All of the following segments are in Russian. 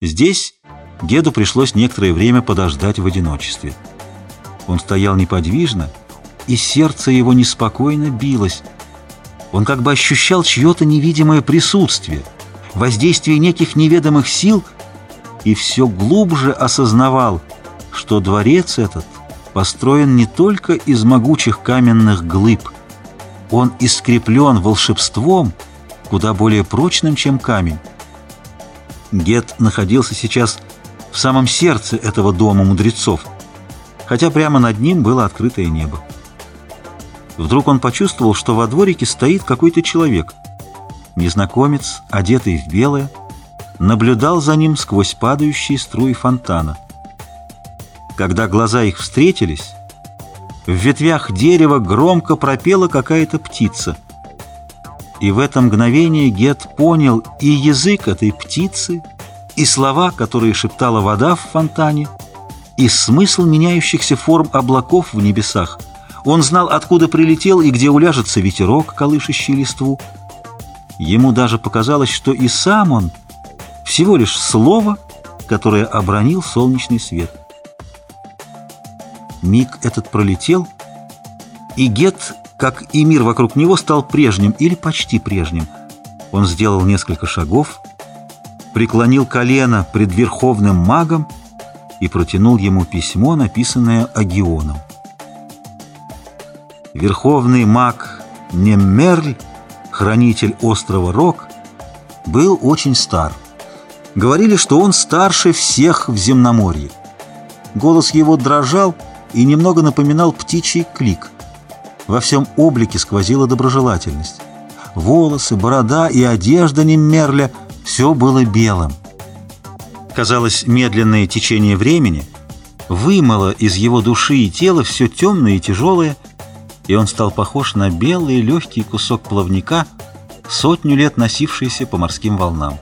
Здесь Геду пришлось некоторое время подождать в одиночестве. Он стоял неподвижно, и сердце его неспокойно билось. Он как бы ощущал чье-то невидимое присутствие, воздействие неких неведомых сил, и все глубже осознавал, что дворец этот построен не только из могучих каменных глыб, он искреплен волшебством, куда более прочным, чем камень. Гет находился сейчас в самом сердце этого дома мудрецов, хотя прямо над ним было открытое небо. Вдруг он почувствовал, что во дворике стоит какой-то человек. Незнакомец, одетый в белое, наблюдал за ним сквозь падающие струи фонтана. Когда глаза их встретились, в ветвях дерева громко пропела какая-то птица. И в это мгновение Гет понял и язык этой птицы, и слова, которые шептала вода в фонтане, и смысл меняющихся форм облаков в небесах. Он знал, откуда прилетел и где уляжется ветерок, колышащий листву. Ему даже показалось, что и сам он всего лишь слово, которое обронил солнечный свет. Миг этот пролетел, и Гет, как и мир вокруг него, стал прежним или почти прежним. Он сделал несколько шагов, преклонил колено пред верховным магом и протянул ему письмо, написанное Агионом. Верховный маг Неммерль, хранитель острова Рок, был очень стар. Говорили, что он старше всех в земноморье. Голос его дрожал и немного напоминал птичий клик. Во всем облике сквозила доброжелательность. Волосы, борода и одежда Неммерля – все было белым. Казалось, медленное течение времени вымыло из его души и тела все темное и тяжелое, и он стал похож на белый легкий кусок плавника, сотню лет носившийся по морским волнам.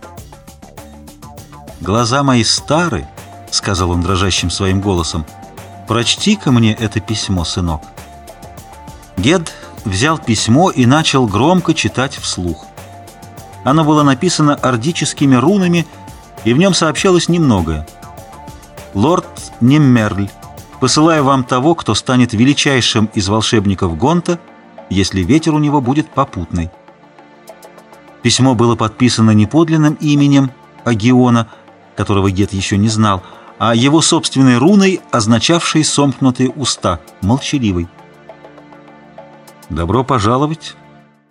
«Глаза мои стары», — сказал он дрожащим своим голосом, — «прочти-ка мне это письмо, сынок». Гед взял письмо и начал громко читать вслух. Оно было написано ордическими рунами, и в нем сообщалось немногое. «Лорд Неммерль, посылаю вам того, кто станет величайшим из волшебников Гонта, если ветер у него будет попутный». Письмо было подписано не подлинным именем Агиона, которого Гет еще не знал, а его собственной руной, означавшей сомкнутые уста, молчаливой. «Добро пожаловать,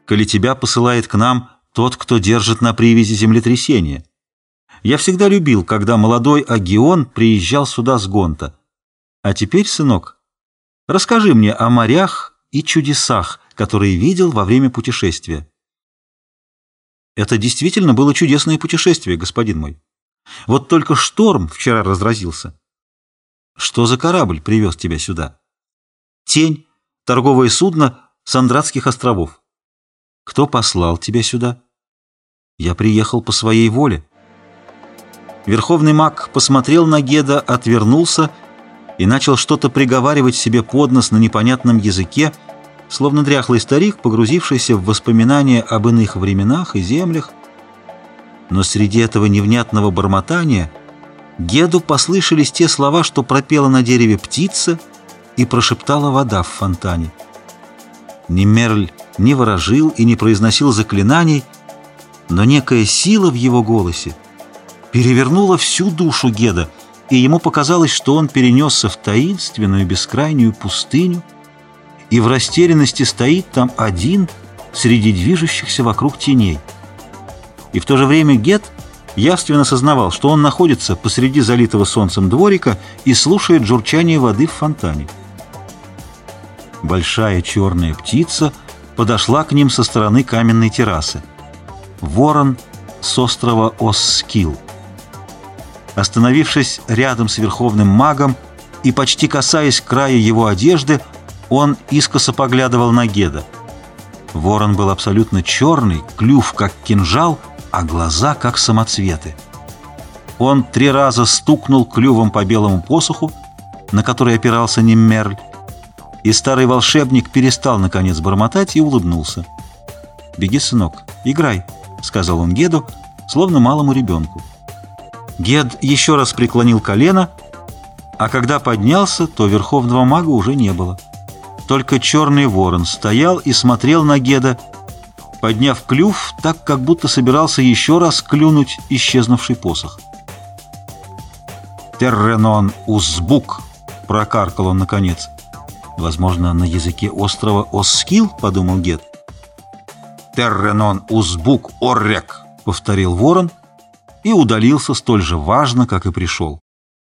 коли тебя посылает к нам тот, кто держит на привязи землетрясения. Я всегда любил, когда молодой Агион приезжал сюда с Гонта. А теперь, сынок, расскажи мне о морях и чудесах, которые видел во время путешествия. Это действительно было чудесное путешествие, господин мой. Вот только шторм вчера разразился. Что за корабль привез тебя сюда? Тень, торговое судно Сандратских островов. Кто послал тебя сюда? Я приехал по своей воле. Верховный маг посмотрел на Геда, отвернулся и начал что-то приговаривать себе под нос на непонятном языке, словно дряхлый старик, погрузившийся в воспоминания об иных временах и землях. Но среди этого невнятного бормотания Геду послышались те слова, что пропела на дереве птица и прошептала вода в фонтане. Немерль не ворожил и не произносил заклинаний, но некая сила в его голосе перевернула всю душу Геда, и ему показалось, что он перенесся в таинственную бескрайнюю пустыню и в растерянности стоит там один среди движущихся вокруг теней. И в то же время Гед явственно сознавал, что он находится посреди залитого солнцем дворика и слушает журчание воды в фонтане. Большая черная птица подошла к ним со стороны каменной террасы ворон с острова Осскил. Остановившись рядом с верховным магом и почти касаясь края его одежды, он искоса поглядывал на Геда. Ворон был абсолютно черный, клюв как кинжал, а глаза как самоцветы. Он три раза стукнул клювом по белому посоху, на который опирался Неммерль, и старый волшебник перестал, наконец, бормотать и улыбнулся. «Беги, сынок, играй», — сказал он Геду, словно малому ребенку. Гед еще раз преклонил колено, а когда поднялся, то верховного мага уже не было. Только черный ворон стоял и смотрел на Геда, подняв клюв, так как будто собирался еще раз клюнуть исчезнувший посох. «Терренон узбук!» — прокаркал он наконец. «Возможно, на языке острова Оскил?» — подумал Гед. «Терренон узбук оррек!» — повторил ворон и удалился столь же важно, как и пришел.